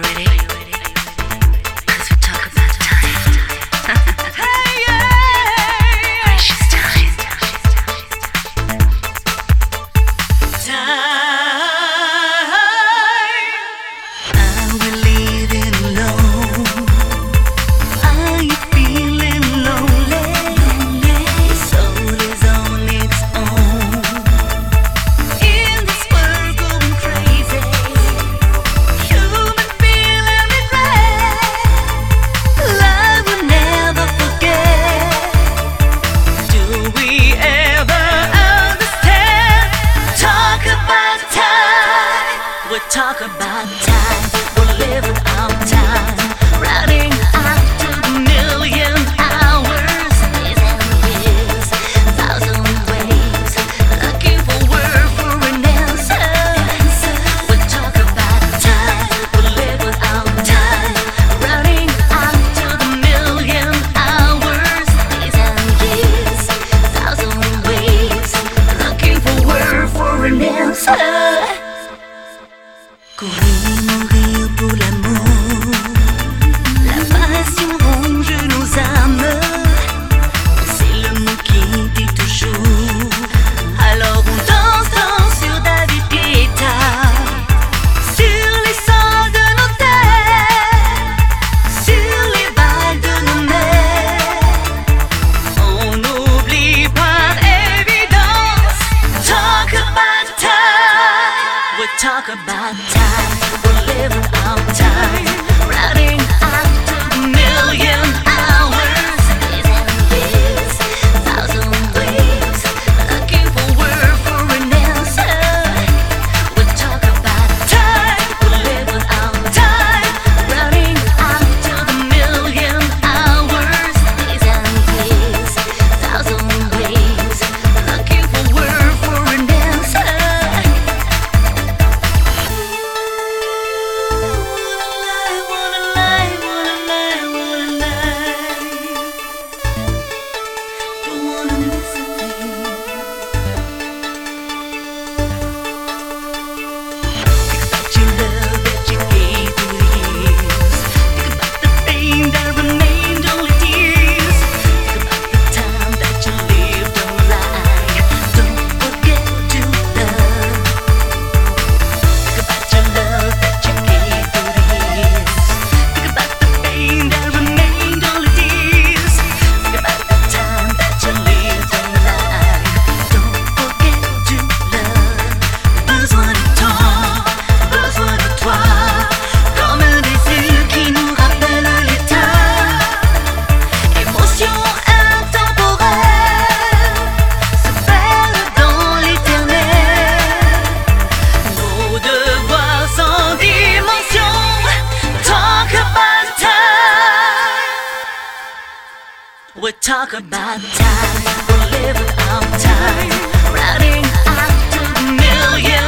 Ready. talk about time, We're living out time, running living out tired time, running We talk about time, we live out time, running after to million.